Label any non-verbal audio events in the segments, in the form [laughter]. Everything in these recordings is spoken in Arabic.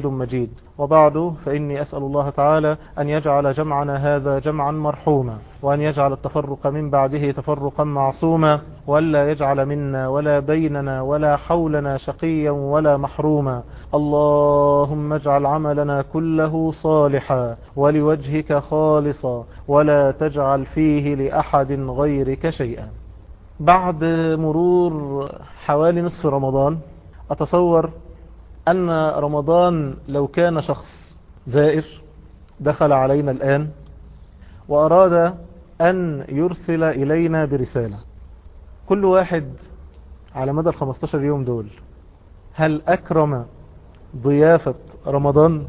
مجيد. وبعد فإني أسأل الله تعالى أن يجعل جمعنا هذا جمعا مرحوما وأن يجعل التفرق من بعده تفرقا معصوما وألا يجعل منا ولا بيننا ولا حولنا شقيا ولا محروما. اللهم اجعل عملنا كله صالحا ولوجهك خالصا ولا تجعل فيه لأحد غيرك شيئا. بعد مرور حوالي نصف رمضان أتصور أن رمضان لو كان شخص زائر دخل علينا الآن وأراد أن يرسل إلينا برسالة. كل واحد على مدى الخمستاشر يوم دول هل أكرم ضيافة رمضان؟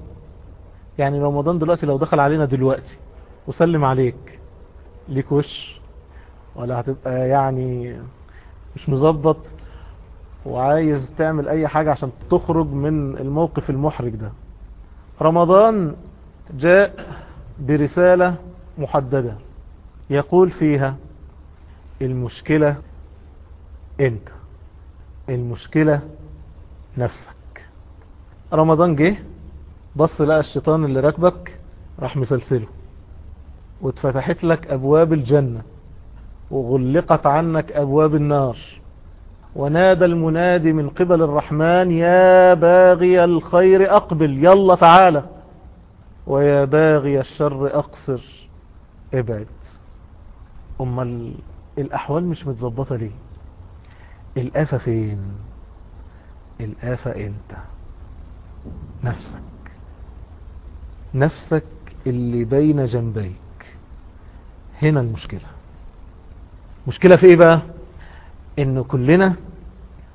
يعني رمضان دلوقتي لو دخل علينا دلوقتي وسلم عليك. ليك وش؟ ولا هتبقى يعني مش مظبط. وعايز تعمل أي حاجة عشان تخرج من الموقف المحرج ده. رمضان جاء برسالة محددة. يقول فيها المشكلة أنت المشكلة نفسك. رمضان جه بص لقى الشيطان اللي راكبك راح مسلسله. واتفتحت لك أبواب الجنة وغلقت عنك أبواب النار. ونادى المنادي من قبل الرحمن يا باغي الخير أقبل يلا تعالى ويا باغي الشر أقصر ابعد. أما الأحوال مش متظبطة ليه؟ الآفة فين؟ الآفة انت نفسك. نفسك اللي بين جنبيك. هنا المشكلة. مشكلة في إيه بقى؟ إن كلنا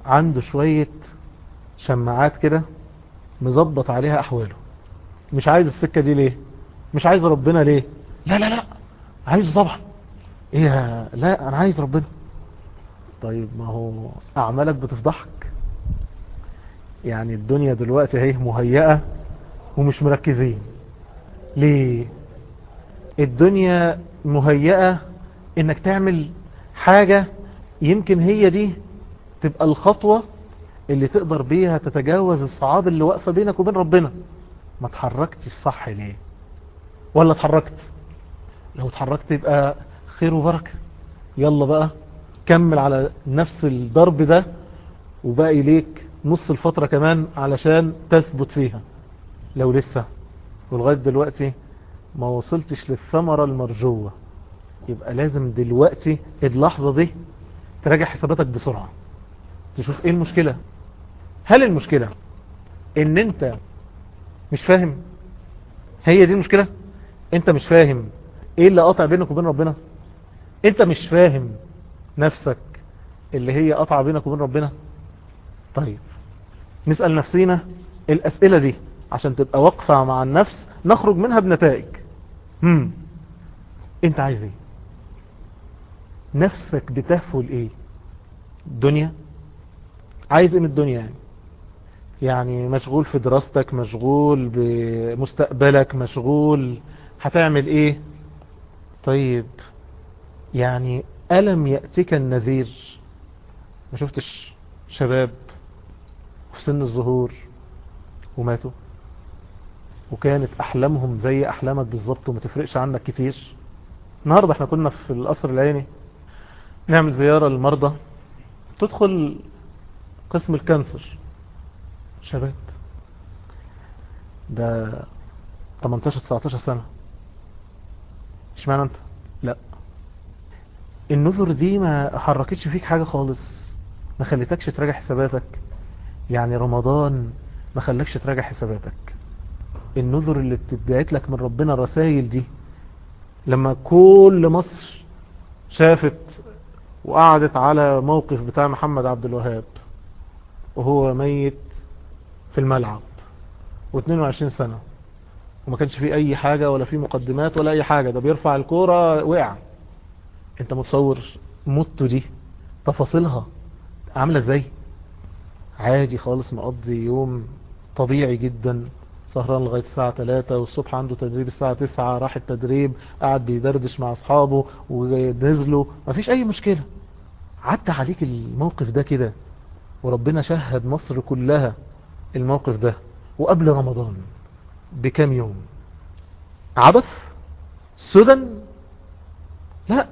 عنده شوية شماعات كده مظبط عليها أحواله. مش عايز السكة دي ليه؟ مش عايز ربنا ليه؟ لا لا لا. عايزه طبعا. إيه لا أنا عايز ربنا. طيب ما هو أعمالك بتفضحك. يعني الدنيا دلوقتي أهي مهيئة ومش مركزين. ليه؟ الدنيا مهيئة إنك تعمل حاجة يمكن هي دي تبقى الخطوة اللي تقدر بيها تتجاوز الصعاب اللي واقفة بينك وبين ربنا. ما تحركتش الصح ليه؟ ولا اتحركت؟ لو اتحركت يبقى خير وبركة. يلا بقى كمل على نفس الضرب ده وباقي ليك نص الفترة كمان علشان تثبت فيها. لو لسه ولغاية دلوقتي ما وصلتش للثمرة المرجوة يبقى لازم دلوقتي اللحظة دي تراجع حساباتك بسرعة. تشوف إيه المشكلة. هل المشكلة إن أنت مش فاهم؟ هي دي المشكلة؟ أنت مش فاهم إيه اللي قاطع بينك وبين ربنا؟ أنت مش فاهم نفسك اللي هي قاطعة بينك وبين ربنا؟ طيب نسأل نفسينا الأسئلة دي عشان تبقى واقفة مع النفس نخرج منها بنتائج. هم. أنت عايز إيه؟ نفسك بتهفو لإيه؟ الدنيا عايز إيه من الدنيا يعني؟ يعني مشغول في دراستك مشغول بمستقبلك مشغول هتعمل إيه؟ طيب يعني ألم يأتيك النذير؟ ما شفتش شباب في سن الظهور وماتوا؟ وكانت أحلامهم زي أحلامك بالظبط وما تفرقش عنك كتير؟ النهاردة إحنا كنا في القصر العيني. نعمل زيارة للمرضى. تدخل قسم الكانسر. شباب. ده 18-19 سنة. مش معنى انت؟ لا. النذر دي ما حركتش فيك حاجة خالص. ما خليتكش تراجع حساباتك. يعني رمضان ما خلكش تراجع حساباتك. النذر اللي بتتبعت لك من ربنا الرسائل دي لما كل مصر شافت وقعدت على موقف بتاع محمد عبد الوهاب وهو ميت في الملعب و22 سنة وما كانش فيه أي حاجة ولا فيه مقدمات ولا أي حاجة ده بيرفع الكورة وقع. أنت متصور موته دي؟ تفاصيلها؟ عاملة إزاي؟ عادي خالص مقضي يوم طبيعي جدا. سهران لغاية الساعة 3 والصبح عنده تدريب الساعة 9 راح التدريب قاعد بيدردش مع أصحابه ونزلوا مفيش أي مشكلة. عدى عليك الموقف ده كده وربنا شهد مصر كلها الموقف ده. وقبل رمضان بكام يوم؟ عبث؟ سدن لا.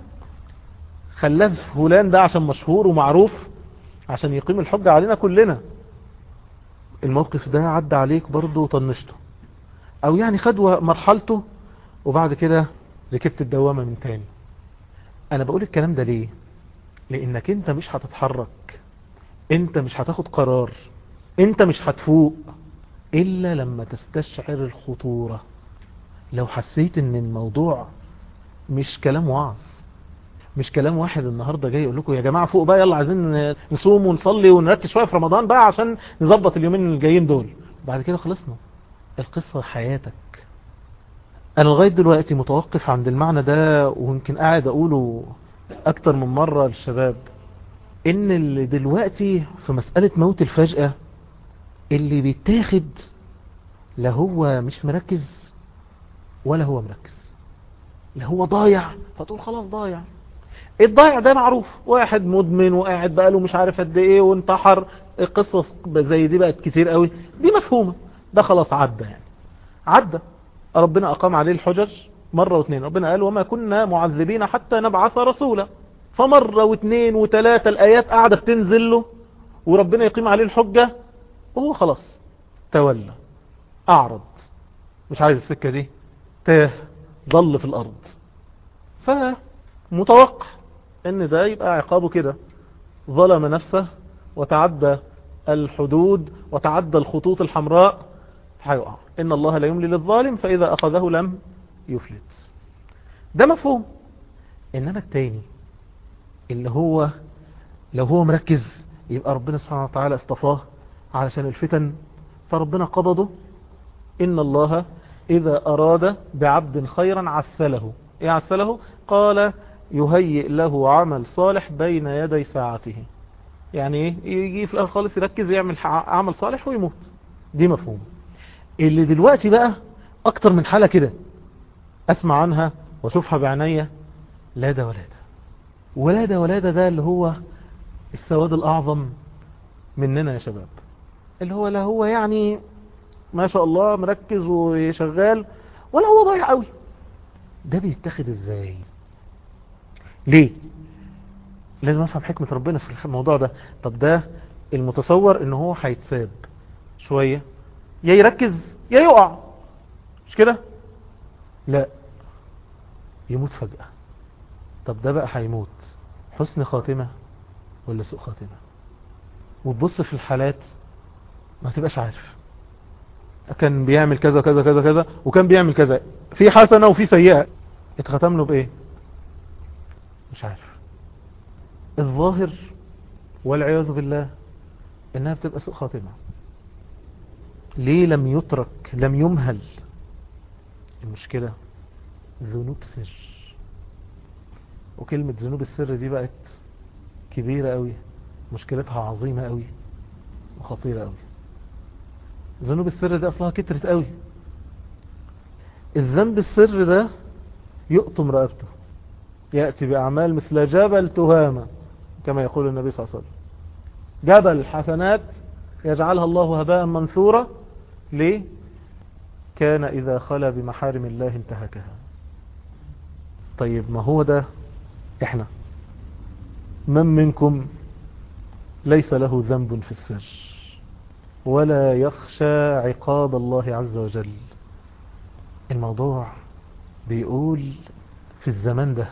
خلاف فلان ده عشان مشهور ومعروف عشان يقيم الحجة علينا كلنا. الموقف ده عدى عليك برضه وطنشته. أو يعني خد مرحلته وبعد كده ركبت الدوامة من تاني. أنا بقول الكلام ده ليه؟ لأنك أنت مش هتتحرك. أنت مش هتاخد قرار. أنت مش هتفوق. إلا لما تستشعر الخطورة. لو حسيت إن الموضوع مش كلام وعظ. مش كلام واحد النهاردة جاي يقول لكم يا جماعة فوق بقى يلا عايزين نصوم ونصلي ونركز شوية في رمضان بقى عشان نظبط اليومين الجايين دول. بعد كده خلصنا. القصة حياتك. أنا لغاية دلوقتي متوقف عند المعنى ده ويمكن قاعد أقوله أكتر من مرة للشباب. إن اللي دلوقتي في مسألة موت الفجأة اللي بيتاخد لا هو مش مركز ولا هو مركز. لا هو ضايع فتقول خلاص ضايع. الضايع ده معروف. واحد مدمن وقاعد بقاله مش عارف قد إيه وانتحر. القصص زي دي بقت كتير قوي. دي مفهومة. ده خلاص عدى يعني. عدى. ربنا أقام عليه الحجج مرة واثنين. ربنا قال وما كنا معذبين حتى نبعث رسولا. فمرة واثنين وثلاثة الآيات قاعدة بتنزل له. وربنا يقيم عليه الحجة. وهو خلاص تولى. أعرض. مش عايز السكة دي. تاه. ضل في الأرض. فمتوقع. إن ده يبقى عقابه كده. ظلم نفسه وتعدى الحدود وتعدى الخطوط الحمراء. هيقع إن الله لا يملي للظالم فإذا أخذه لم يفلت. ده مفهوم. إنما التاني اللي هو لو هو مركز يبقى ربنا سبحانه وتعالى اصطفاه علشان الفتن فربنا قبضه. إن الله إذا أراد بعبد خيرا عسله. إيه عسله؟ قال يهيئ له عمل صالح بين يدي ساعته. يعني إيه؟ يجي في الآخر خالص يركز يعمل عمل صالح ويموت. دي مفهوم. اللي دلوقتي بقى أكتر من حالة كده أسمع عنها وأشوفها بعناية لا ده ولا ده. ولا ده ولا ده ده اللي هو السواد الأعظم مننا يا شباب. اللي هو لا هو يعني ما شاء الله مركز وشغال ولا هو ضايع قوي ده بيتاخد إزاي؟ ليه؟ لازم افهم حكمة ربنا في الموضوع ده. طب ده المتصور ان هو هيتساب شوية يا يركز يا يقع. مش كده؟ لا يموت فجأة. طب ده بقى هيموت. حسن خاتمة ولا سوء خاتمة؟ وتبص في الحالات ما تبقاش عارف. كان بيعمل كذا كذا كذا كذا وكان بيعمل كذا. في حسنة وفي سيئة. اتختم له بإيه؟ مش عارف. الظاهر والعياذ بالله إنها بتبقى سوء خاتمة. ليه لم يترك لم يمهل؟ المشكلة ذنوب سر. وكلمة ذنوب السر دي بقت كبيرة قوي مشكلتها عظيمة قوي وخطيرة قوي ذنوب السر دي أصلها كترت قوي الذنب السر ده يقطم رقبته. يأتي بأعمال مثل جبل تهامة كما يقول النبي صلى الله عليه وسلم. جبل حسنات يجعلها الله هباء منثورا ليه كان إذا خلى بمحارم الله انتهكها. طيب ما هو ده؟ إحنا. من منكم ليس له ذنب في السر؟ ولا يخشى عقاب الله عز وجل. الموضوع بيقول في الزمان ده.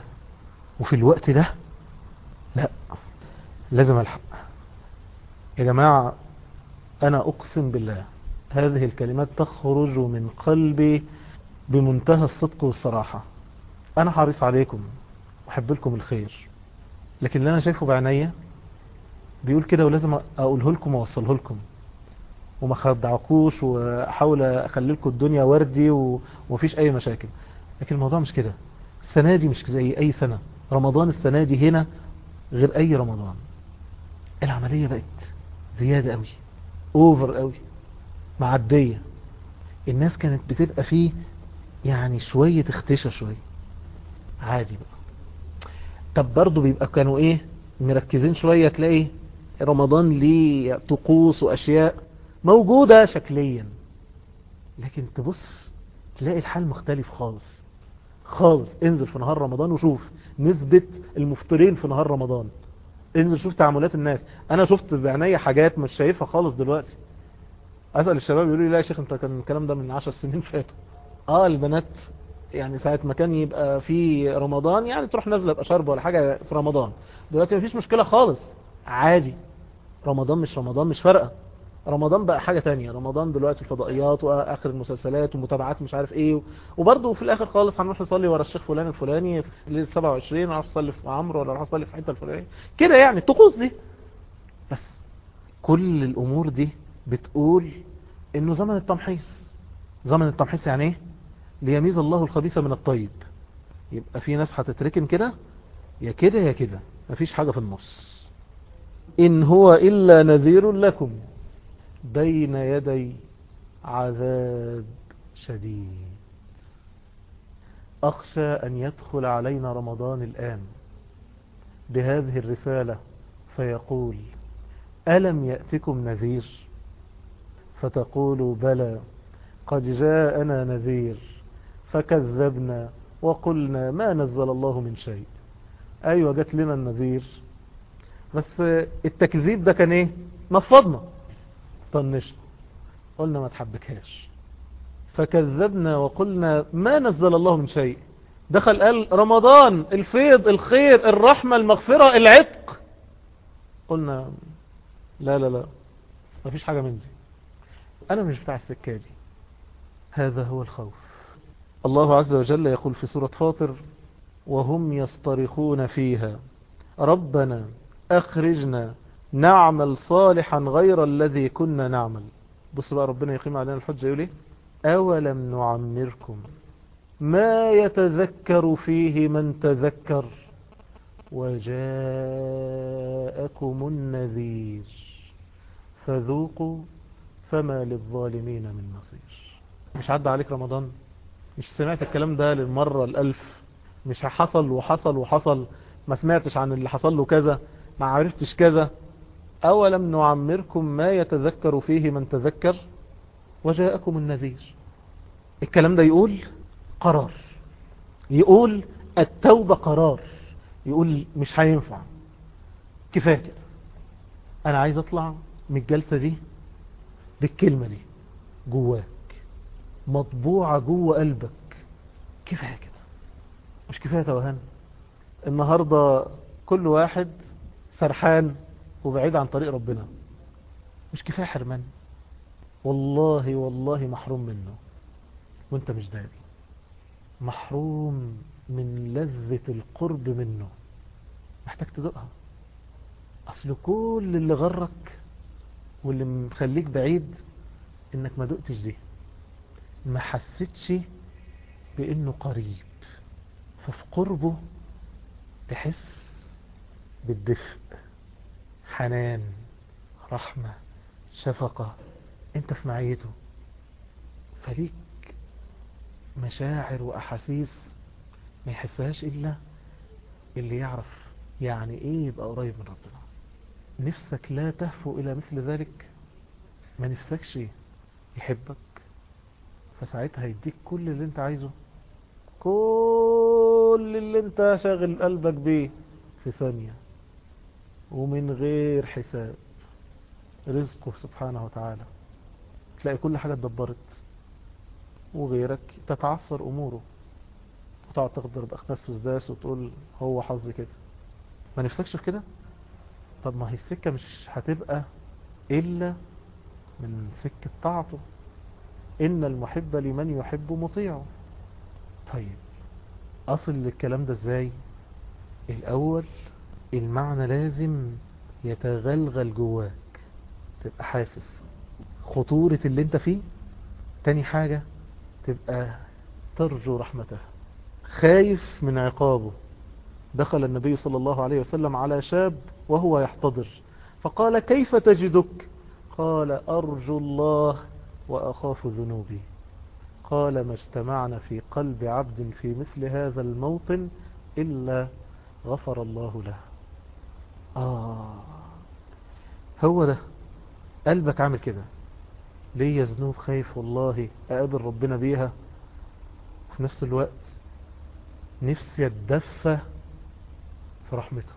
وفي الوقت ده لا لازم الحق. يا جماعة أنا أقسم بالله هذه الكلمات تخرج من قلبي بمنتهى الصدق والصراحة. أنا حريص عليكم وحب لكم الخير. لكن اللي أنا شايفه بعينيا بيقول كده ولازم أقوله لكم وأوصله لكم. وما خدعكوش وأحاول أخلي لكم الدنيا وردي ومفيش أي مشاكل. لكن الموضوع مش كده. السنة دي مش زي أي سنة. رمضان السنة دي هنا غير أي رمضان. العملية بقت زيادة قوي اوفر قوي معدية. الناس كانت بتبقى فيه يعني شوية اختشى شوية. عادي بقى. طب برضه بيبقى كانوا إيه مركزين شوية تلاقي رمضان ليه طقوس وأشياء موجودة شكليا. لكن تبص تلاقي الحال مختلف خالص. خالص. انزل في نهار رمضان وشوف نسبة المفطرين في نهار رمضان. انزل شوف تعاملات الناس. أنا شفت بعيني حاجات مش شايفها خالص دلوقتي. أسأل الشباب يقولوا لي لا يا شيخ أنت كان الكلام ده من عشر سنين [laughs] فاتوا. آه البنات يعني ساعة ما كان يبقى في رمضان يعني تروح نازلة بأشرب ولا حاجة في رمضان. دلوقتي مفيش مشكلة خالص. عادي. رمضان مش رمضان مش فارقة. رمضان بقى حاجة تانية. رمضان دلوقتي الفضائيات واخر المسلسلات ومتابعات مش عارف إيه وبرضه في الآخر خالص هنروح نصلي ورا الشيخ فلان الفلاني في ليله 27 أروح اصلي في عمرو ولا أروح اصلي في حتة الفلانية. كده يعني الطقوس دي. بس كل الأمور دي بتقول إنه زمن التمحيص. زمن التمحيص يعني إيه؟ ليميز الله الخبيث من الطيب. يبقى في ناس هتتركن كده؟ يا كده يا كده. مفيش حاجة في النص. إن هو إلا نذير لكم. بين يدي عذاب شديد. أخشى أن يدخل علينا رمضان الآن. بهذه الرسالة فيقول ألم يأتكم نذير؟ فتقولوا بلى قد جاءنا نذير فكذبنا وقلنا ما نزل الله من شيء. أيوة جات لنا النذير. بس التكذيب ده كان إيه؟ نفضنا. طنشنا قلنا ما تحبكهاش. فكذبنا وقلنا ما نزل الله من شيء. دخل قال رمضان الفيض الخير الرحمة المغفرة العتق. قلنا لا لا لا ما فيش حاجة من دي. أنا مش بتاع السكة دي. هذا هو الخوف. الله عز وجل يقول في سورة فاطر وهم يصطرخون فيها. ربنا أخرجنا نعمل صالحا غير الذي كنا نعمل. بص بقى ربنا يقيم علينا الحجة يقول إيه؟ أولم نعمركم؟ ما يتذكر فيه من تذكر؟ وجاءكم النذير. فذوقوا فما للظالمين من نصير. مش عدى عليك رمضان؟ مش سمعت الكلام ده للمرة الألف؟ مش حصل وحصل وحصل؟ ما سمعتش عن اللي حصل له كذا؟ ما عرفتش كذا؟ أولم نعمركم ما يتذكر فيه من تذكر؟ وجاءكم النذير. الكلام ده يقول قرار. يقول التوبة قرار. يقول مش هينفع. كفاية كده. أنا عايز أطلع من الجلسة دي بالكلمة دي. جواك. مطبوعة جوه قلبك. كفاية كده. مش كفاية توهان. النهاردة كل واحد سرحان وبعيد عن طريق ربنا. مش كفاية حرمان. والله والله محروم منه. وانت مش داري. محروم من لذة القرب منه. محتاج تدقها أصل كل اللي غرك واللي مخليك بعيد إنك ما دقتش دي. ما حسيتش بإنه قريب. ففي قربه تحس بالدفء. حنان رحمة شفقة أنت في معيته. فليك مشاعر وأحاسيس ما يحسهاش إلا اللي يعرف يعني إيه يبقى قريب من ربنا. نفسك لا تهفو إلى مثل ذلك. ما نفسكش يحبك. فساعتها يديك كل اللي أنت عايزه. كل اللي أنت شاغل قلبك بيه في ثانية. ومن غير حساب. رزقه سبحانه وتعالى. تلاقي كل حاجة اتدبرت. وغيرك تتعثر أموره. وتقعد تقدر بأخناس فسداس وتقول هو حظي كده. ما نفسكش في كده؟ طب ما هي السكة مش هتبقى إلا من سكة طاعته. إن المحب لمن يحب مطيعه. طيب أصل للكلام ده إزاي؟ الأول المعنى لازم يتغلغل جواك. تبقى حاسس خطورة اللي انت فيه. تاني حاجة تبقى ترجو رحمته. خايف من عقابه. دخل النبي صلى الله عليه وسلم على شاب وهو يحتضر. فقال كيف تجدك؟ قال أرجو الله وأخاف ذنوبي. قال ما اجتمعنا في قلب عبد في مثل هذا الموطن إلا غفر الله له. آه. هو ده. قلبك عامل كده. ليه ذنوب خايف والله أقابل ربنا بيها؟ في نفس الوقت نفسي أتدفى في رحمته.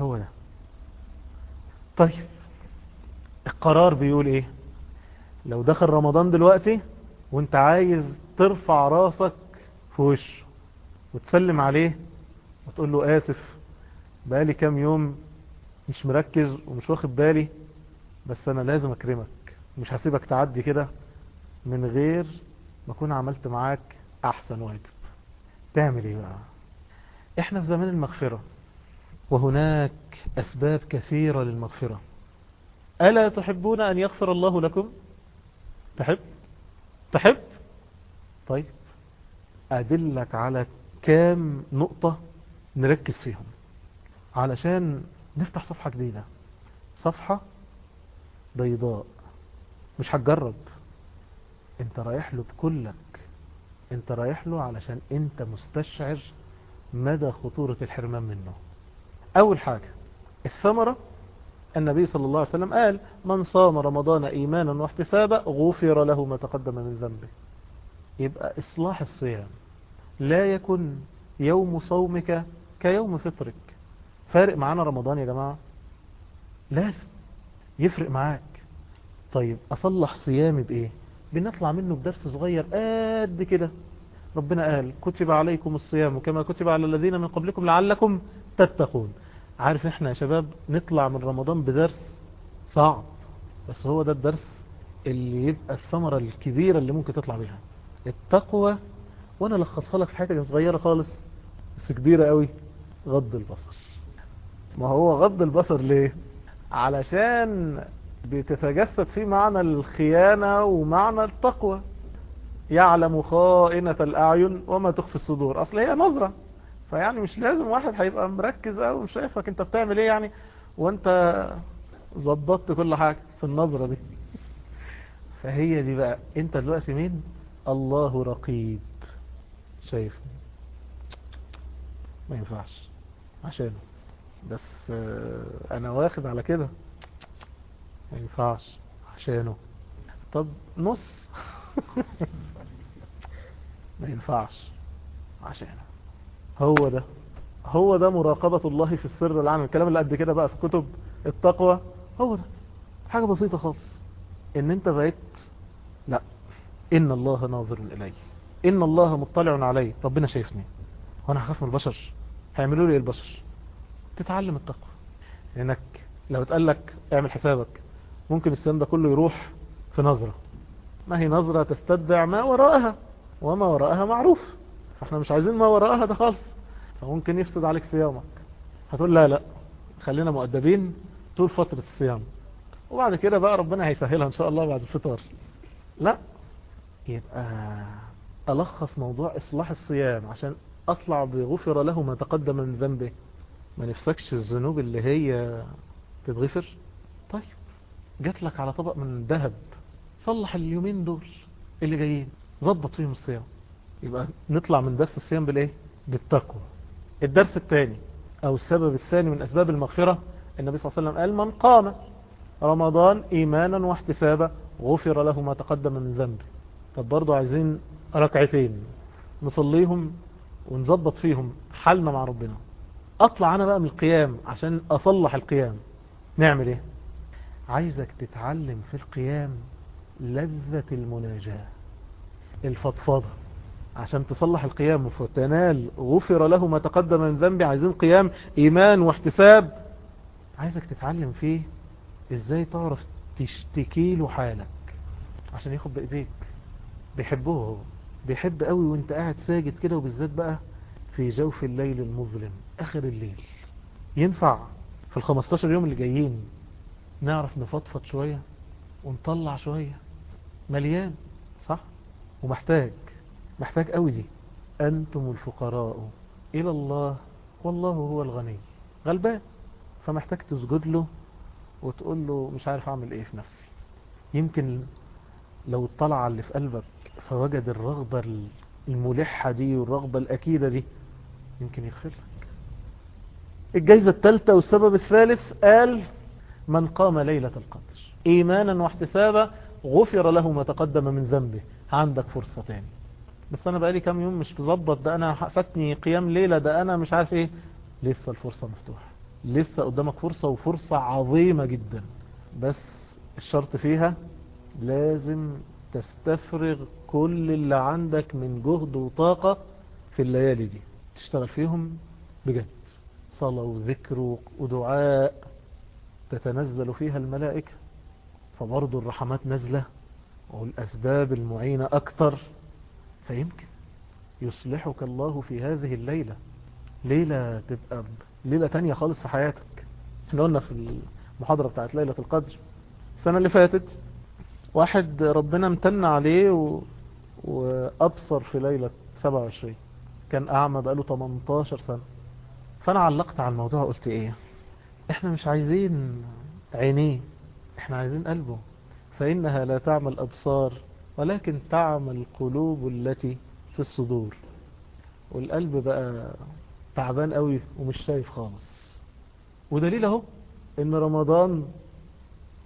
هو ده. طيب القرار بيقول إيه؟ لو دخل رمضان دلوقتي وأنت عايز ترفع راسك في وشه وتسلم عليه وتقول له آسف بقالي كام يوم مش مركز ومش واخد بالي بس أنا لازم أكرمك. مش هسيبك تعدي كده من غير ما أكون عملت معاك أحسن واجب. تعمل إيه بقى؟ إحنا في زمان المغفرة وهناك أسباب كثيرة للمغفرة. ألا تحبون أن يغفر الله لكم؟ تحب؟ تحب؟ طيب أدلك على كام نقطة نركز فيهم. علشان نفتح صفحة جديدة. صفحة بيضاء. مش هتجرب. انت رايح له بكلك. انت رايح له علشان انت مستشعر مدى خطورة الحرمان منه. أول حاجة الثمرة النبي صلى الله عليه وسلم قال من صام رمضان إيمانا واحتسابا غفر له ما تقدم من ذنبه. يبقى إصلاح الصيام. لا يكن يوم صومك كيوم فطرك. فارق معانا رمضان يا جماعة؟ لازم يفرق معاك. طيب أصلح صيامي بإيه؟ بنطلع منه بدرس صغير قد كده. ربنا قال كتب عليكم الصيام كما كتب على الذين من قبلكم لعلكم تتقون. عارف إحنا يا شباب نطلع من رمضان بدرس صعب بس هو ده الدرس اللي يبقى الثمرة الكبيرة اللي ممكن تطلع بيها. التقوى وأنا لخصها لك في حاجة صغيرة خالص بس كبيرة قوي غض البصر. ما هو غض البصر ليه؟ علشان بتتجسد فيه معنى الخيانة ومعنى التقوى. يعلم خائنة الأعين وما تخفي الصدور. أصل هي نظرة فيعني مش لازم واحد هيبقى مركز أو شايفك أنت بتعمل إيه يعني وأنت ظبطت كل حاجة في النظرة دي. فهي دي بقى. أنت دلوقتي مين؟ الله رقيب. شايفني؟ ما ينفعش. عشانه. بس أنا واخد على كده. ما ينفعش عشانه. طب نص. [laughs] ما ينفعش عشانه. هو ده. هو ده مراقبة الله في السر العام الكلام اللي قد كده بقى في كتب التقوى هو ده. حاجة بسيطة خالص. إن أنت بقيت لا. إن الله ناظر الي إن الله مطلع علي ربنا شايفني. وأنا هخاف من البشر؟ هيعملوا لي البشر؟ تتعلم التقوى. لأنك لو اتقال لك اعمل حسابك ممكن الصيام ده كله يروح في نظرة. ما هي نظرة تستدع ما وراءها وما وراءها معروف. فاحنا مش عايزين ما وراءها ده خالص. فممكن يفسد عليك صيامك. هتقول لا لا خلينا مؤدبين طول فترة الصيام. وبعد كده بقى ربنا هيسهلها إن شاء الله بعد الفطار. لا يبقى ألخص موضوع إصلاح الصيام عشان أطلع بغفر له ما تقدم من ذنبه. ما نفسكش الذنوب اللي هي تتغفر؟ طيب جات لك على طبق من ذهب صلح اليومين دول اللي جايين ظبط فيهم الصيام. يبقى نطلع من درس الصيام بالإيه؟ بالتقوى. الدرس الثاني أو السبب الثاني من أسباب المغفرة النبي صلى الله عليه وسلم قال من قام رمضان إيمانا واحتسابا غفر له ما تقدم من ذنبه طب برضو عايزين ركعتين نصليهم ونظبط فيهم حالنا مع ربنا. أطلع أنا بقى من القيام عشان أصلح القيام. نعمل إيه؟ عايزك تتعلم في القيام لذة المناجاة الفضفضة. عشان تصلح القيام وتنال غفر له ما تقدم من ذنبي عايزين قيام إيمان واحتساب. عايزك تتعلم فيه إزاي تعرف تشتكي له حالك. عشان ياخد بإيديك. بيحبه هو. بيحب قوي وأنت قاعد ساجد كده وبالذات بقى في جوف الليل المظلم آخر الليل. ينفع في ال 15 يوم اللي جايين نعرف نفضفض شوية ونطلع شوية؟ مليان صح؟ ومحتاج محتاج قوي دي. أنتم الفقراء إلى الله والله هو الغني. غلبان فمحتاج تسجد له وتقول له مش عارف أعمل إيه في نفسي. يمكن لو اطلع اللي في قلبك فوجد الرغبة الملحة دي والرغبة الأكيدة دي يمكن يغفر لك الجايزة الثالثة والسبب الثالث قال من قام ليلة القدر. إيمانا واحتسابا غفر له ما تقدم من ذنبه. عندك فرصة تاني. بس أنا بقالي كام يوم مش مظبط ده أنا فاتني قيام ليلة. ده أنا مش عارف إيه. لسه الفرصة مفتوحة. لسه قدامك فرصة وفرصة عظيمة جدا. بس الشرط فيها لازم تستفرغ كل اللي عندك من جهد وطاقة في الليالي دي. تشتغل فيهم بجد. صلاة وذكر ودعاء تتنزل فيها الملائكة فبرضو الرحمات نزلة والأسباب المعينة أكتر. فيمكن يصلحك الله في هذه الليلة. ليلة تبقى ليلة تانية خالص في حياتك. إحنا قلنا في المحاضرة بتاعت ليلة القدر. السنة اللي فاتت واحد ربنا امتن عليه و... وأبصر في ليلة 27 كان أعمى بقاله 18 سنة. فأنا علقت على الموضوع قلت إيه؟ إحنا مش عايزين عينيه إحنا عايزين قلبه. فإنها لا تعمل أبصار ولكن تعمل القلوب التي في الصدور. والقلب بقى تعبان قوي ومش شايف خالص. ودليل أهو إن رمضان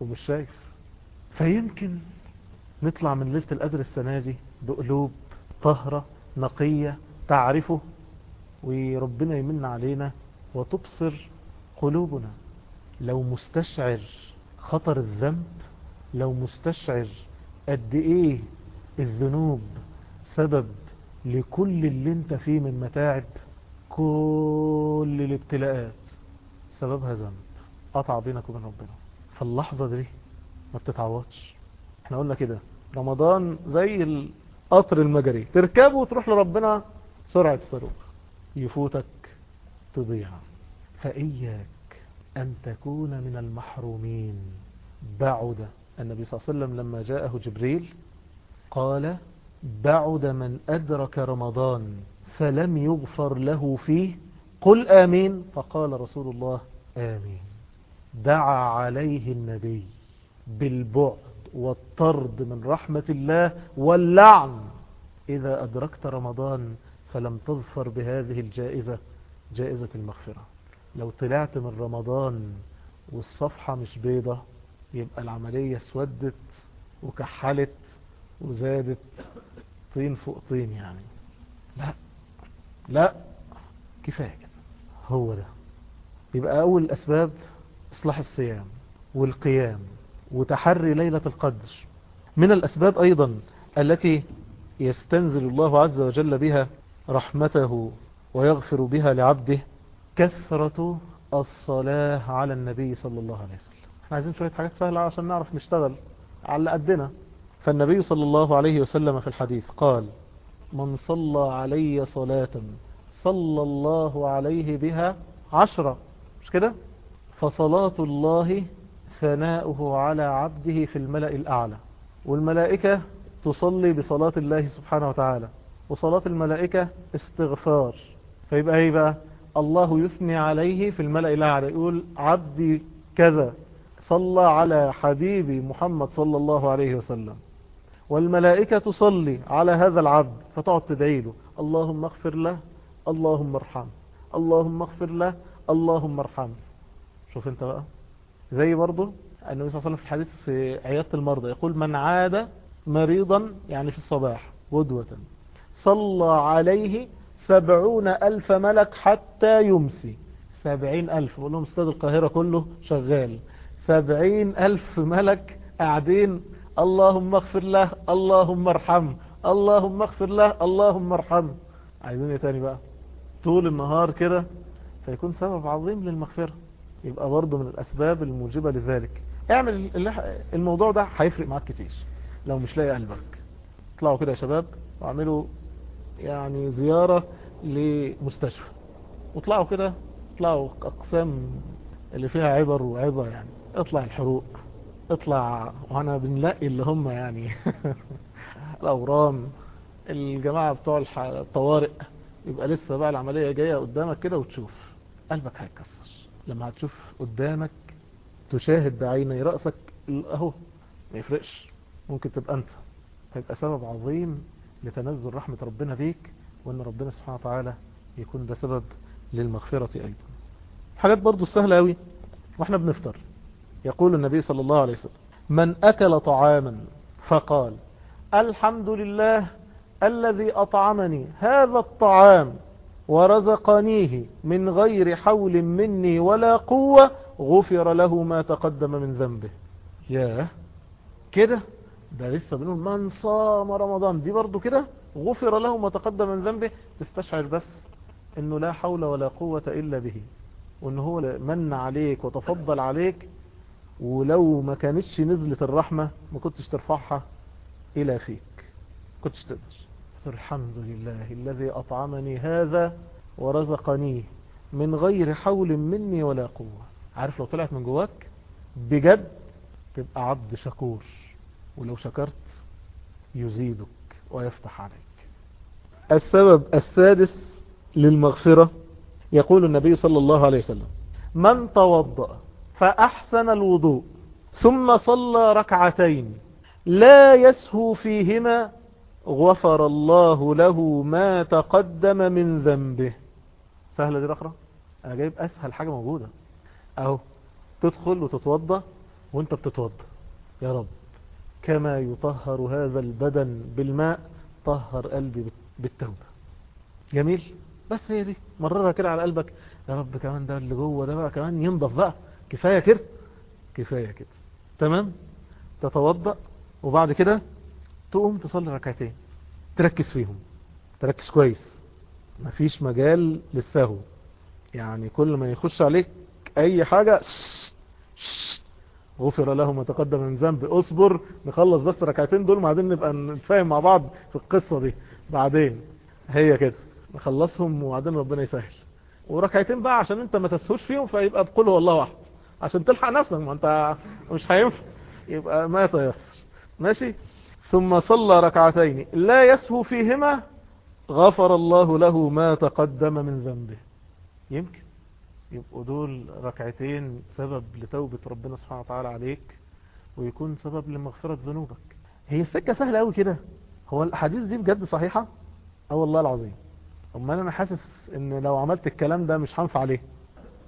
ومش شايف. فيمكن نطلع من ليلة القدر السنة دي بقلوب طهرة نقية تعرفه وربنا يمن علينا وتبصر قلوبنا. لو مستشعر خطر الذنب لو مستشعر قد إيه الذنوب سبب لكل اللي انت فيه من متاعب كل الابتلاءات سببها ذنب. قطع بينك وبين ربنا. فاللحظة دي ما بتتعوضش. إحنا قلنا كده رمضان زي القطر المجري. تركبه وتروح لربنا سرعة الصاروخ يفوتك تضيع. فإياك أن تكون من المحرومين. بعد النبي صلى الله عليه وسلم لما جاءه جبريل قال بعد من أدرك رمضان فلم يغفر له فيه قل آمين. فقال رسول الله آمين. دعا عليه النبي بالبعد والطرد من رحمة الله واللعن. إذا أدركت رمضان فلم تظفر بهذه الجائزة جائزة المغفرة. لو طلعت من رمضان والصفحة مش بيضة يبقى العملية اسودت وكحلت وزادت طين فوق طين يعني. لا لا كفاية كده. هو ده. يبقى أول الأسباب إصلاح الصيام والقيام وتحري ليلة القدر. من الأسباب أيضا التي يستنزل الله عز وجل بها رحمته ويغفر بها لعبده كثرة الصلاة على النبي صلى الله عليه وسلم. إحنا عايزين شوية حاجات سهلة عشان نعرف نشتغل على قدنا. فالنبي صلى الله عليه وسلم في الحديث قال من صلى علي صلاة صلى الله عليه بها عشرة. مش كده؟ فصلاة الله ثناؤه على عبده في الملأ الأعلى. والملائكة تصلي بصلاة الله سبحانه وتعالى. وصلاة الملائكة استغفار. فيبقى إيه بقى؟ الله يثني عليه في الملأ الأعلى يقول عبدي كذا صلى على حبيبي محمد صلى الله عليه وسلم. والملائكة تصلي على هذا العبد فتقعد تدعي له اللهم اغفر له اللهم ارحمه اللهم اغفر له اللهم ارحمه. شوف انت بقى زي برضه النبي صلى الله عليه وسلم في الحديث في عيادة المرضى يقول من عاد مريضا يعني في الصباح غدوة. صلى عليه سبعون ألف ملك حتى يمسي. سبعين ألف. بقول لهم استاد القاهرة كله شغال. سبعين ألف ملك قاعدين. اللهم اغفر له اللهم ارحمه اللهم اغفر له اللهم ارحمه عايزين إيه تاني بقى؟ طول النهار كده فيكون سبب عظيم للمغفرة. يبقى برضه من الأسباب الموجبة لذلك. اعمل الموضوع ده هيفرق معاك كتير. لو مش لاقي قلبك. اطلعوا كده يا شباب واعملوا يعني زيارة لمستشفى. واطلعوا كده اطلعوا أقسام اللي فيها عبر وعبر يعني. اطلع الحروق اطلع وأنا بنلاقي اللي هم يعني [laughs] الأورام الجماعة بتوع الطوارئ. يبقى لسه بقى العملية جاية قدامك كده وتشوف. قلبك هيتكسر. لما هتشوف قدامك تشاهد بعيني رأسك أهو ما يفرقش. ممكن تبقى أنت. هيبقى سبب عظيم لتنزل رحمة ربنا بيك وأن ربنا سبحانه وتعالى يكون ده سبب للمغفرة أيضا. حاجات برضو سهلة أوي. وإحنا بنفطر. يقول النبي صلى الله عليه وسلم من أكل طعاما فقال الحمد لله الذي أطعمني هذا الطعام ورزقنيه من غير حول مني ولا قوة غفر له ما تقدم من ذنبه. ياه. كده؟ ده لسه بنقول من صام رمضان. دي برضو كده غفر له ما تقدم من ذنبه. تستشعر بس إنه لا حول ولا قوة إلا به. وان هو من عليك وتفضل عليك. ولو ما كانتش نزلت الرحمة ما كنتش ترفعها إلى فيك. كنتش تقدر. الحمد لله الذي أطعمني هذا ورزقنيه من غير حول مني ولا قوة. عارف لو طلعت من جواك بجد تبقى عبد شكور. ولو شكرت يزيدك ويفتح عليك. السبب السادس للمغفرة يقول النبي صلى الله عليه وسلم من توضأ فأحسن الوضوء ثم صلى ركعتين لا يسهو فيهما غفر الله له ما تقدم من ذنبه. سهلة دي الأخرى؟ أنا جايب أسهل حاجة موجودة. أهو تدخل وتتوضى وأنت بتتوضى يا رب. كما يطهر هذا البدن بالماء طهر قلبي بالتوبة. جميل؟ بس هي دي. مررها كده على قلبك. يا رب كمان ده اللي جوه ده بقى كمان ينضف بقى. كفاية كده؟ كفاية كده. تمام؟ تتوضأ وبعد كده تقوم تصلي ركعتين. تركز فيهم. تركز كويس. مفيش مجال للسهو. يعني كل ما يخش عليك أي حاجة غفر له ما تقدم من ذنب. اصبر نخلص بس ركعتين دول بعدين نبقى نتفاهم مع بعض في القصة دي. بعدين هي كده نخلصهم وبعدين ربنا يسهل. وركعتين بقى عشان انت ما تسهوش فيهم فيبقى بقول هو الله واحد عشان تلحق نفسك ما انت مش هينفع. يبقى ما يتيسر. ماشي؟ ثم صلى ركعتين. لا يسهو فيهما غفر الله له ما تقدم من ذنبه. يمكن. يبقوا دول ركعتين سبب لتوبة ربنا سبحانه وتعالى عليك ويكون سبب لمغفرة ذنوبك. هي السكة سهلة قوي كده. هو الحديث دي بجد صحيحة؟ أه والله العظيم. أمال أنا حاسس إن لو عملت الكلام ده مش هنفع عليه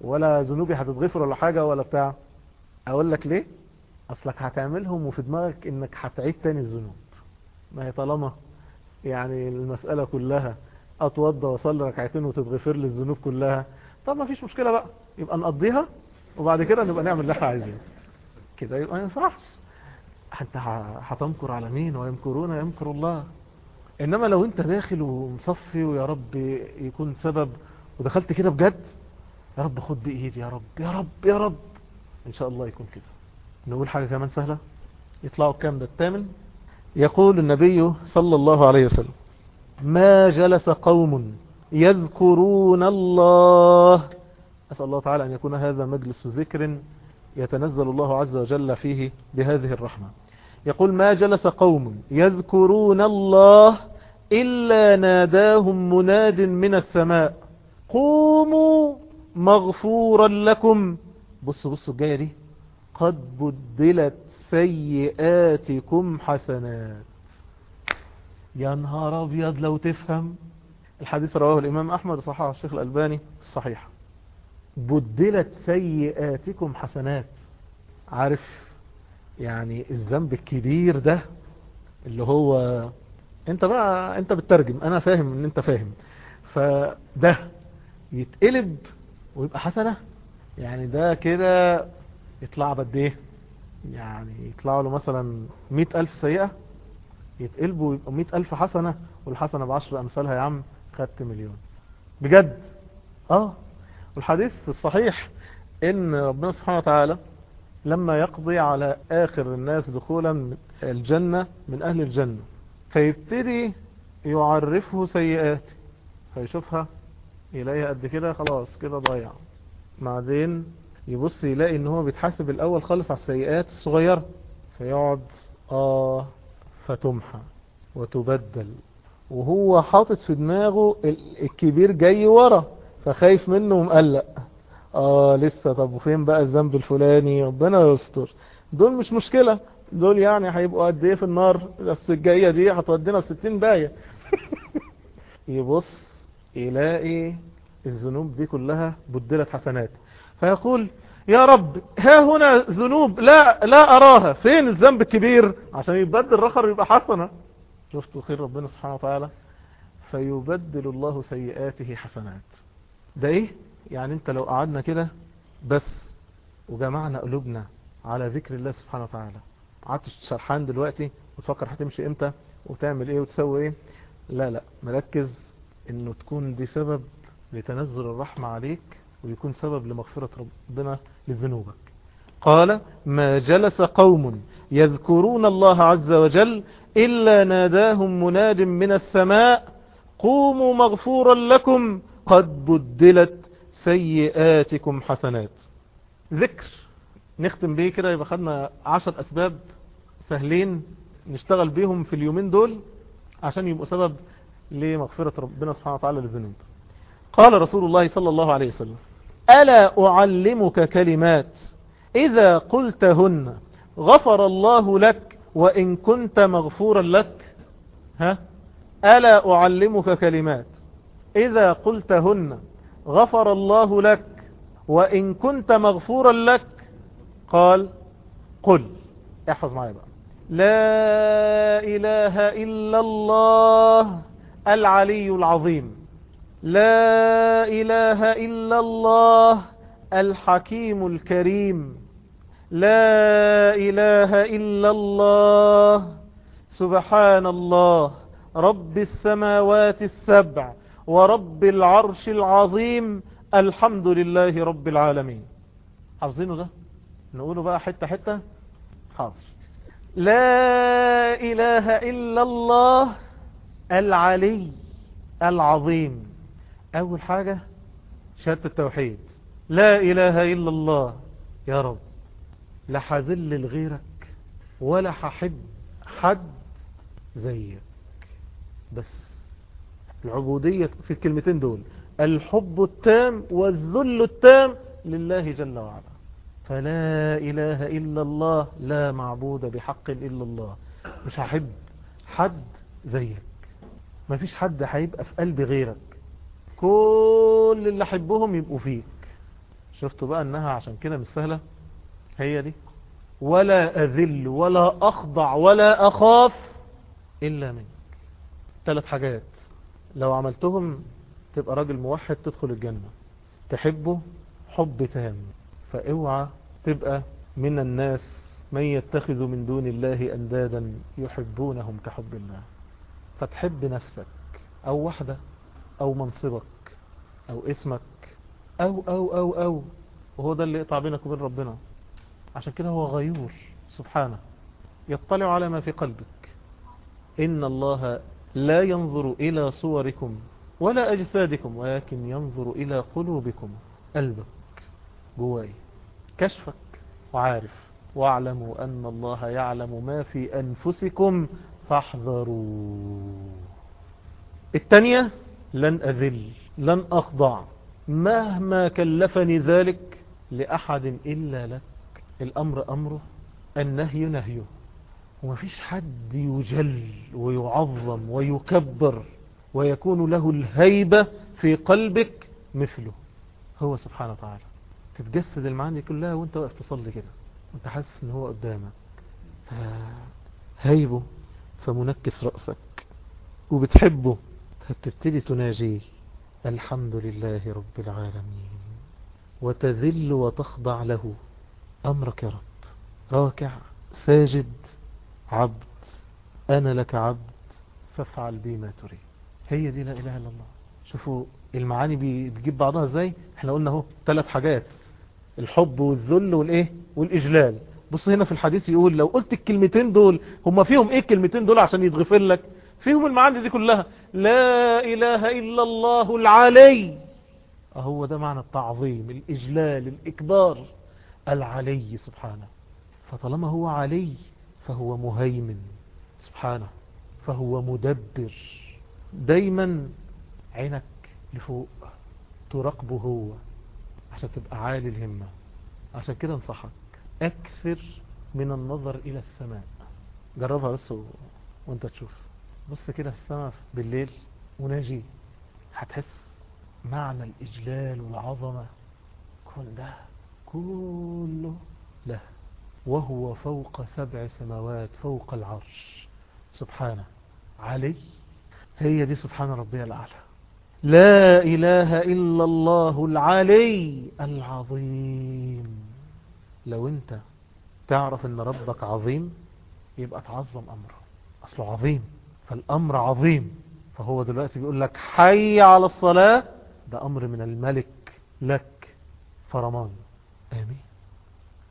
ولا ذنوبي هتتغفر ولا حاجة ولا بتاع. أقول لك ليه؟ أصلك هتعملهم وفي دماغك إنك هتعيد تاني الذنوب. ما هي طالما يعني المسألة كلها أتوضى واصلي ركعتين وتتغفر لي الذنوب كلها طب ما فيش مشكلة بقى. يبقى نقضيها وبعد كده نبقى نعمل اللي إحنا عايزينه. كده يبقى ينفعش. انت هتمكر على مين؟ ويمكرون يمكر الله. إنما لو أنت داخل ومصفي ويا رب يكون سبب ودخلت كده بجد يا رب خد بإيدي يا رب يا رب يا رب. إن شاء الله يكون كده. نقول حاجة كمان سهلة؟ يطلعوا الكام ده الثامن. يقول النبي صلى الله عليه وسلم ما جلس قوم يذكرون الله. أسأل الله تعالى أن يكون هذا مجلس ذكر يتنزل الله عز وجل فيه بهذه الرحمة. يقول ما جلس قوم يذكرون الله إلا ناداهم مناد من السماء. قوموا مغفورا لكم. بصوا بصوا الجاية دي. قد بدلت سيئاتكم حسنات. يا نهار أبيض لو تفهم. الحديث رواه الإمام أحمد صححه الشيخ الألباني الصحيح بدلت سيئاتكم حسنات. عارف يعني الذنب الكبير ده اللي هو انت بقى انت بتترجم أنا فاهم ان انت فاهم. فده يتقلب ويبقى حسنة؟ يعني ده كده يطلع بد إيه؟ يعني يطلع له مثلا مئة ألف سيئة يتقلبوا ويبقى مئة ألف حسنة والحسنة بعشر أمثالها يا عم. خدت مليون. بجد؟ آه. والحديث الصحيح إن ربنا سبحانه وتعالى لما يقضي على آخر الناس دخولا من الجنة من أهل الجنة فيبتدي يعرفه سيئاته فيشوفها إليها قد كده خلاص كده ضايع. بعدين يبص يلاقي إن هو بيتحاسب الأول خالص على السيئات الصغيرة فيقعد آه فتمحى وتبدل. وهو حاطط في دماغه الكبير جاي ورا فخايف منه ومقلق. آه لسه طب وفين بقى الذنب الفلاني؟ ربنا يستر. دول مش مشكلة. دول يعني هيبقوا قد إيه في النار؟ بس الجاية دي هتودينا في 60 باية. [laughs] يبص يلاقي الذنوب دي كلها بدلت حسنات. فيقول يا رب ها هنا ذنوب لا لا أراها. فين الذنب الكبير؟ عشان يبدل رخر يبقى حسنة. شفتوا خير ربنا سبحانه وتعالى؟ فيبدل الله سيئاته حسنات. ده إيه؟ يعني أنت لو قعدنا كده بس وجمعنا قلوبنا على ذكر الله سبحانه وتعالى. قعدت سرحان دلوقتي وتفكر هتمشي إمتى وتعمل إيه وتسوي إيه؟ لا لا. مركز إنه تكون دي سبب لتنزل الرحمة عليك ويكون سبب لمغفرة ربنا لذنوبك. قال ما جلس قوم يذكرون الله عز وجل إلا ناداهم مناد من السماء قوموا مغفورا لكم قد بدلت سيئاتكم حسنات. ذكر نختم به كده يبقى خدنا عشر أسباب سهلين نشتغل بيهم في اليومين دول عشان يبقوا سبب لمغفرة ربنا سبحانه وتعالى للذنوب. قال رسول الله صلى الله عليه وسلم ألا أعلمك كلمات إذا قلتهن غفر الله لك وإن كنت مغفورا لك ها؟ ألا أعلمك كلمات. إذا قلتهن غفر الله لك وإن كنت مغفورا لك قال قل. احفظ معايا بقى. لا إله إلا الله العلي العظيم. لا إله إلا الله الحكيم الكريم. لا إله إلا الله. سبحان الله رب السماوات السبع ورب العرش العظيم. الحمد لله رب العالمين. حافظينه ده؟ نقوله بقى حتة حتة؟ حاضر. لا إله إلا الله. العلي العظيم. أول حاجة شهادة التوحيد. لا إله إلا الله. يا رب. لا حذل لغيرك ولا ححب حد زيك. بس العبودية في الكلمتين دول الحب التام والذل التام لله جل وعلا. فلا إله إلا الله لا معبود بحق إلا الله. مش هحب حد زيك. مفيش حد هيبقى في قلبي غيرك. كل اللي أحبهم يبقوا فيك. شفتوا بقى إنها عشان كده مش سهلة؟ هي دي. ولا أذل ولا أخضع ولا أخاف إلا منك. ثلاث حاجات. لو عملتهم تبقى راجل موحد تدخل الجنة. تحبه حب تام. فأوعى تبقى من الناس من يتخذ من دون الله أندادا يحبونهم كحب الله. فتحب نفسك أو واحدة أو منصبك أو اسمك أو أو أو أو. وهو ده اللي يقطع بينك وبين ربنا. عشان كده هو غيور سبحانه. يطلع على ما في قلبك. إن الله لا ينظر إلى صوركم ولا أجسادكم ولكن ينظر إلى قلوبكم قلبك جواي كشفك وعارف. واعلموا أن الله يعلم ما في أنفسكم فاحذروا. الثانية لن أذل لن أخضع. مهما كلفني ذلك لأحد إلا لك. الأمر أمره النهي نهيه. ومفيش حد يجل ويعظم ويكبر ويكون له الهيبة في قلبك مثله. هو سبحانه وتعالى. تتجسد المعاني كلها وانت واقف تصلي كده. وانت حاسس إن هو قدامك. هيبه فمنكس رأسك. وبتحبه فبتبتدي تناجيه. الحمد لله رب العالمين. وتذل وتخضع له. أمرك يا رب. راكع ساجد عبد. أنا لك عبد فافعل بي ما تريد. هي دي لا إله إلا الله. شوفوا المعاني بتجيب بعضها إزاي؟ إحنا قلنا أهو ثلاث حاجات. الحب والذل والإيه؟ والإجلال. بص هنا في الحديث يقول لو قلت الكلمتين دول هم فيهم إيه الكلمتين دول عشان يتغفر لك؟ فيهم المعاني دي كلها. لا إله إلا الله العلي. هو ده معنى التعظيم الإجلال الإكبار. العلي سبحانه. فطالما هو علي فهو مهيمن سبحانه فهو مدبر. دايما عينك لفوق تراقبه هو عشان تبقى عالي الهمة. عشان كده انصحك. أكثر من النظر إلى السماء. جربها بس. وانت تشوف. بص كده في السماء بالليل وناجي. هتحس معنى الإجلال والعظمة. كل ده كله له وهو فوق سبع سماوات فوق العرش. سبحانه علي هي دي سبحان ربي الأعلى. لا إله إلا الله العلي العظيم. لو أنت تعرف إن ربك عظيم يبقى تعظم أمره. أصله عظيم فالأمر عظيم. فهو دلوقتي بيقول لك حي على الصلاة ده أمر من الملك لك فرمان. آمين.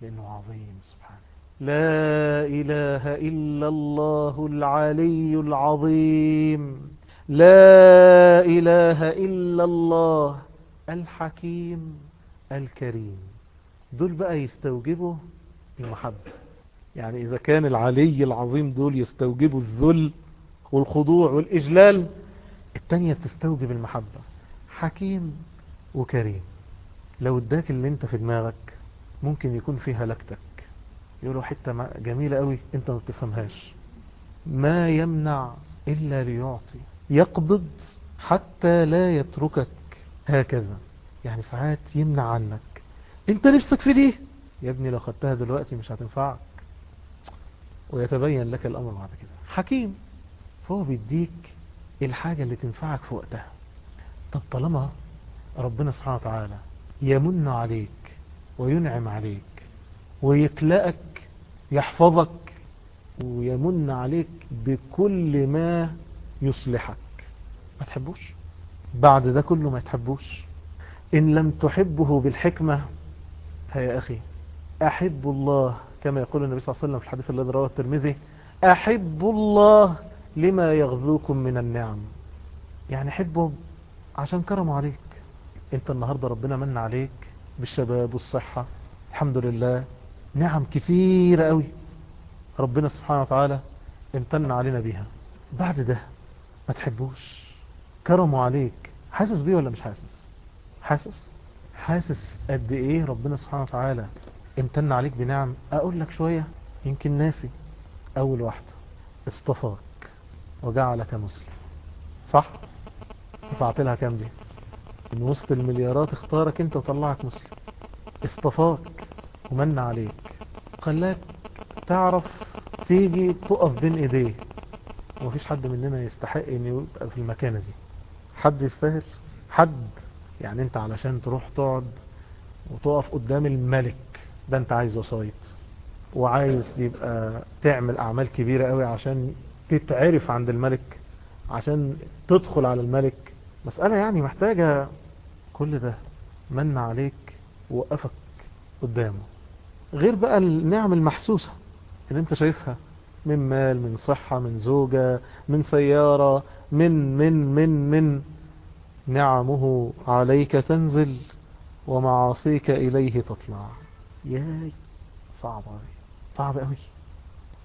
لأنه عظيم سبحانه. لا إله إلا الله العلي العظيم. لا إله إلا الله الحكيم الكريم. دول بقى يستوجبوا المحبة. يعني إذا كان العلي العظيم دول يستوجبوا الذل والخضوع والإجلال التانية بتستوجب المحبة. حكيم وكريم. لو اداك اللي انت في دماغك ممكن يكون فيها لكتك. يقولوا حتة جميلة قوي انت ما بتفهمهاش. ما يمنع إلا ليعطي. يقبض حتى لا يتركك. هكذا. يعني ساعات يمنع عنك. انت نفسك في دي؟ يا ابني لو خدتها دلوقتي مش هتنفعك. ويتبين لك الأمر بعد كده. حكيم فهو بيديك الحاجة اللي تنفعك في وقتها. طب طالما ربنا سبحانه وتعالى يمن عليك وينعم عليك ويكلأك يحفظك ويمن عليك بكل ما يصلحك. ما تحبوش؟ بعد ده كله ما تحبوش. إن لم تحبه بالحكمة فيا أخي أحب الله كما يقول النبي صلى الله عليه وسلم في الحديث الذي رواه الترمذي أحب الله لما يغذوكم من النعم. يعني حبه عشان كرمه عليك. أنت النهاردة ربنا من عليك بالشباب والصحة الحمد لله. نعم كثيرة قوي ربنا سبحانه وتعالى امتن علينا بيها. بعد ده ما تحبوش. كرمه عليك. حاسس بيه ولا مش حاسس؟ حاسس؟ حاسس قد إيه ربنا سبحانه وتعالى امتن عليك بنعم؟ أقول لك شوية. يمكن ناسي. أول واحدة. اصطفاك. وجعلك مسلم. صح؟ دفعت لها كام دي؟ من وسط المليارات اختارك انت وطلعك مسلم. اصطفاك ومن عليك. خلاك تعرف تيجي تقف بين ايديه. ومفيش حد مننا يستحق ان يبقى في المكانة دي. حد يستاهل؟ حد. يعني انت علشان تروح تقعد وتقف قدام الملك ده انت عايز وسايط. وعايز يبقى تعمل اعمال كبيرة قوي عشان تتعرف عند الملك عشان تدخل على الملك. مسألة يعني محتاجة كل ده. من عليك ووقفك قدامه. غير بقى النعم المحسوسة اللي انت شايفها. من مال من صحة من زوجة من سيارة من من من من. نعمه عليك تنزل ومعاصيك إليه تطلع. ياي صعب قوي صعب قوي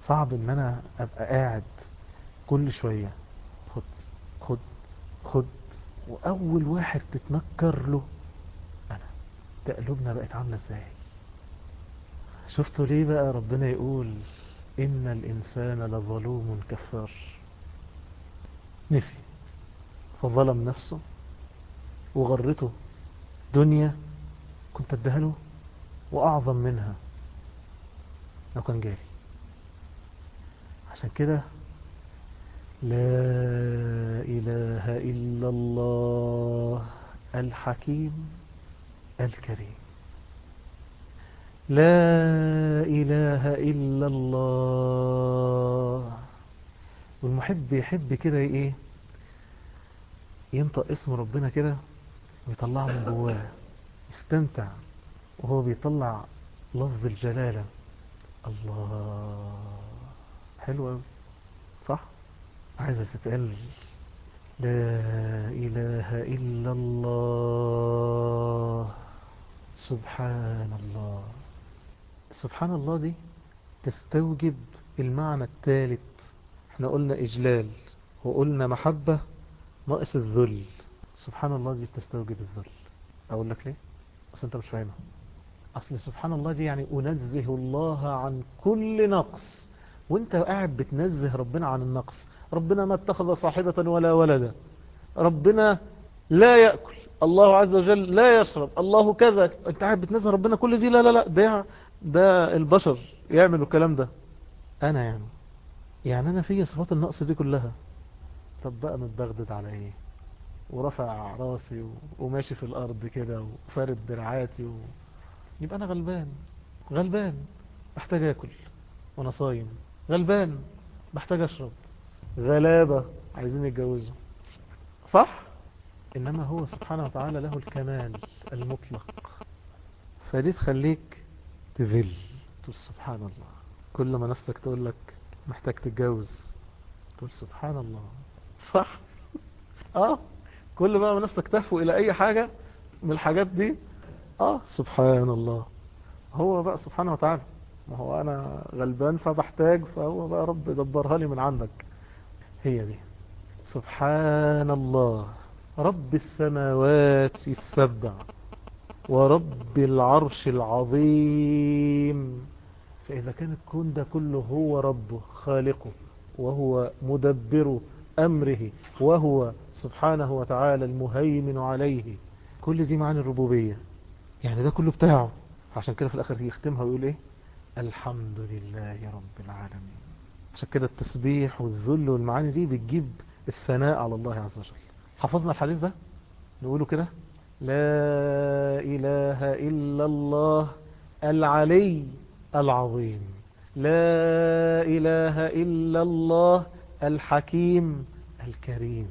صعب إن أنا أبقى قاعد كل شوية. خد خد خد. وأول واحد تتنكر له أنا ده قلوبنا بقت عاملة إزاي؟ شفتوا ليه بقى ربنا يقول إن الإنسان لظلوم كفار؟ نسي فظلم نفسه وغرته دنيا كنت أديها له وأعظم منها لو كان جالي عشان كده لا إله إلا الله الحكيم الكريم. لا إله إلا الله. والمحب يحب كده إيه؟ ينطق اسم ربنا كده ويطلعه من جواه. يستمتع وهو بيطلع لفظ الجلالة. الله. حلو قوي عايزة تتقال. لا إله إلا الله. سبحان الله سبحان الله دي تستوجب المعنى الثالث إحنا قلنا إجلال وقلنا محبة ناقص الذل. سبحان الله دي تستوجب الذل. أقول لك ليه؟ أصل أنت مش فاهمها. أصل سبحان الله دي يعني أنزه الله عن كل نقص. وأنت قاعد بتنزه ربنا عن النقص. ربنا ما اتخذ صاحبة ولا ولدا. ربنا لا يأكل. الله عز وجل لا يشرب. الله كذا. انت قاعد بتنزه ربنا كل دي لا لا لا. ده ده البشر يعملوا الكلام ده. أنا يعني. يعني أنا في صفات النقص دي كلها. طب بقى متبغدد على إيه؟ ورفع راسي وماشي في الأرض كده وفارد دراعاتي و... يبقى أنا غلبان. غلبان. محتاج آكل. وأنا صايم. غلبان. محتاج أشرب. غلابة عايزين يتجوزوا. صح؟ إنما هو سبحانه وتعالى له الكمال المطلق. فدي تخليك تذل. تقول سبحان الله. كل ما نفسك تقول لك محتاج تتجوز تقول سبحان الله. صح؟ آه. كل ما نفسك تهفو إلى أي حاجة من الحاجات دي آه. سبحان الله. هو بقى سبحانه وتعالى ما هو أنا غلبان فبحتاج فهو بقى رب دبرها لي من عندك. هي دي. سبحان الله رب السماوات السبع ورب العرش العظيم. فإذا كان الكون ده كله هو ربه خالقه وهو مدبر أمره وهو سبحانه وتعالى المهيمن عليه. كل دي معاني الربوبية. يعني ده كله بتاعه. عشان كده في الآخر يختمها ويقول إيه؟ الحمد لله رب العالمين. عشان كده التسبيح والذل والمعاني دي بتجيب الثناء على الله عز وجل. حفظنا الحديث ده؟ نقوله كده. لا إله إلا الله العلي العظيم. لا إله إلا الله الحكيم الكريم.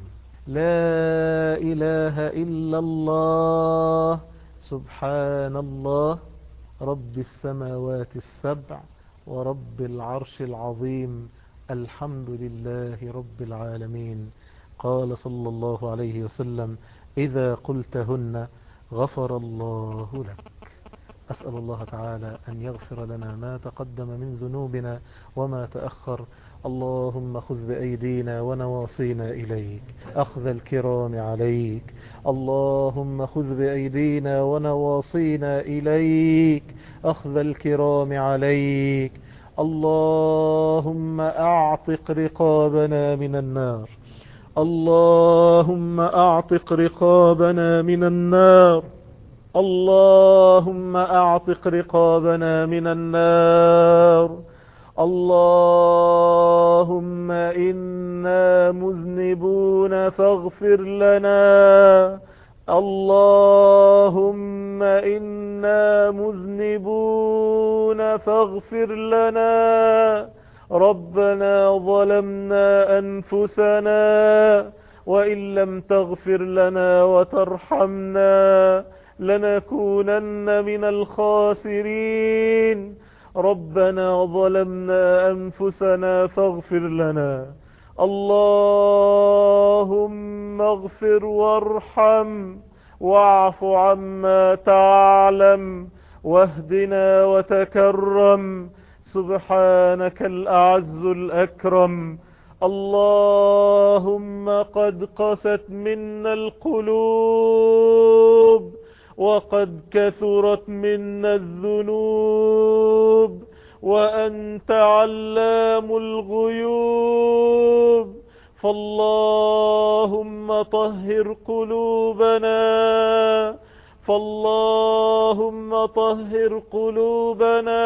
لا إله إلا الله سبحان الله رب السماوات السبع. ورب العرش العظيم الحمد لله رب العالمين. قال صلى الله عليه وسلم إذا قلتهن غفر الله لك. أسأل الله تعالى أن يغفر لنا ما تقدم من ذنوبنا وما تأخر. اللهم خذ بأيدينا ونواصينا إليك. أخذ الكرام عليك. اللهم خذ بأيدينا ونواصينا إليك. أخذ الكرام عليك. اللهم أعتق رقابنا من النار. اللهم أعتق رقابنا من النار. اللهم أعتق رقابنا من النار. اللهم إنا مذنبون فاغفر لنا. اللهم إنا مذنبون فاغفر لنا. ربنا ظلمنا أنفسنا وإن لم تغفر لنا وترحمنا لنكونن من الخاسرين. ربنا ظلمنا أنفسنا فاغفر لنا. اللهم اغفر وارحم واعف عما تعلم واهدنا وتكرم. سبحانك الأعز الأكرم. اللهم قد قست منا القلوب وقد كثرت منا الذنوب وأنت علام الغيوب. فاللهم طهر قلوبنا فاللهم طهر قلوبنا.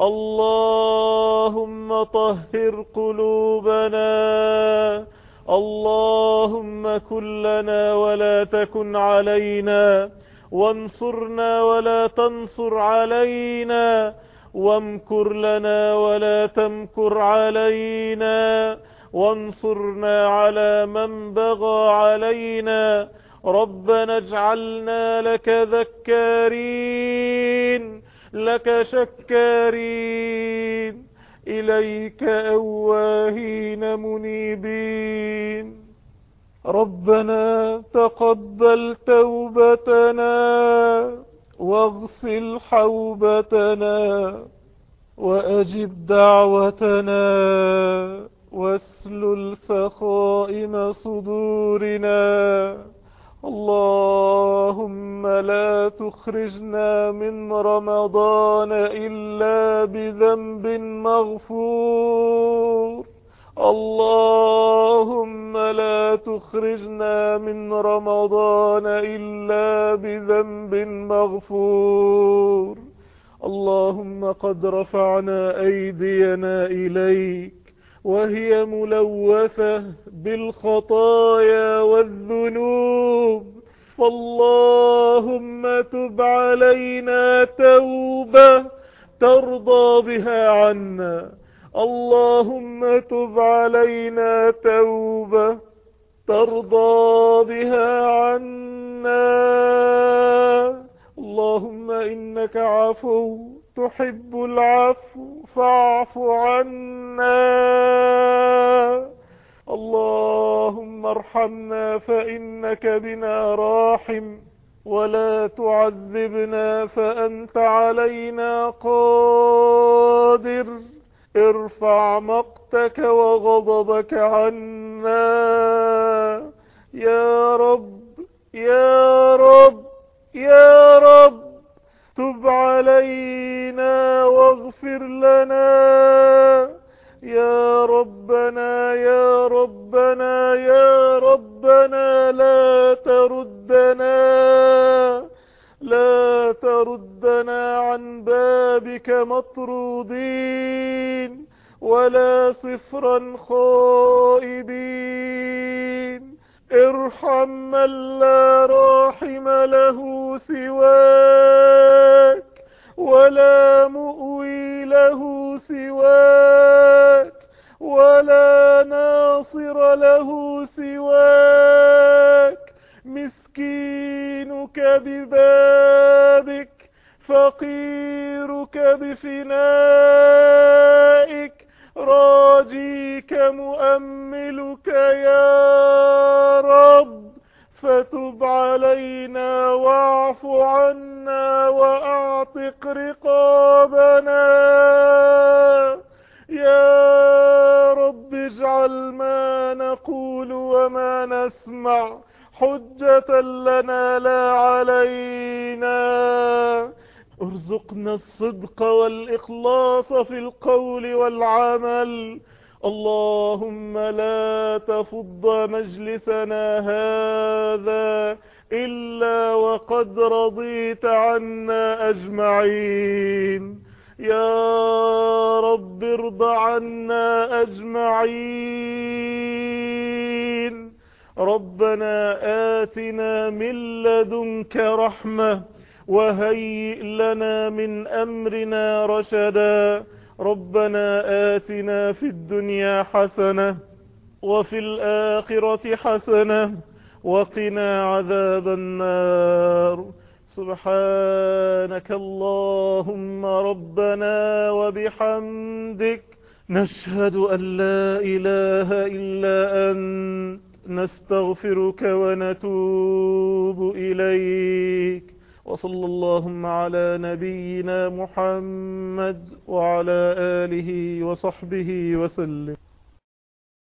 اللهم طهر قلوبنا. اللهم كن لنا ولا تكن علينا وانصرنا ولا تنصر علينا وامكر لنا ولا تمكر علينا وانصرنا على من بغى علينا. ربنا اجعلنا لك ذكارين لك شكارين. إليك أواهين منيبين. ربنا تقبل توبتنا واغسل حوبتنا وأجب دعوتنا واسلل سخائم صدورنا. اللهم لا تخرجنا من رمضان إلا بذنب مغفور. اللهم لا تخرجنا من رمضان إلا بذنب مغفور. اللهم قد رفعنا أيدينا إليك. وهي ملوثة بالخطايا والذنوب. فاللهم تب علينا توبة ترضى بها عنا. اللهم تب علينا توبة ترضى بها عنا. اللهم إنك عفو تحب العفو فاعف عنا. اللهم ارحمنا فإنك بنا راحم ولا تعذبنا فأنت علينا قادر. ارفع مقتك وغضبك عنا. يا رب يا رب يا رب. تب علينا واغفر لنا. يا ربنا يا ربنا يا ربنا لا تردنا. لا تردنا عن بابك مطرودين ولا صفرا خائبين. ارحم من لا راحم له سواك ولا مؤوي له سواك ولا ناصر له سواك. مسكينك ببابك فقيرك بفنائك راجيك مؤملك يا رب فتب علينا واعف عنا وأعتق رقابنا. يا رب اجعل ما نقول وما نسمع حجة لنا لا علينا. ارزقنا الصدق والإخلاص في القول والعمل. اللهم لا تفض مجلسنا هذا إلا وقد رضيت عنا أجمعين. يا رب ارض عنا أجمعين. ربنا آتنا من لدنك رحمة وهيئ لنا من أمرنا رشدا. ربنا آتنا في الدنيا حسنة وفي الآخرة حسنة وقنا عذاب النار. سبحانك اللهم ربنا وبحمدك نشهد أن لا إله إلا أنت. نستغفرك ونتوب إليك. وصلى اللهم على نبينا محمد وعلى آله وصحبه وسلم.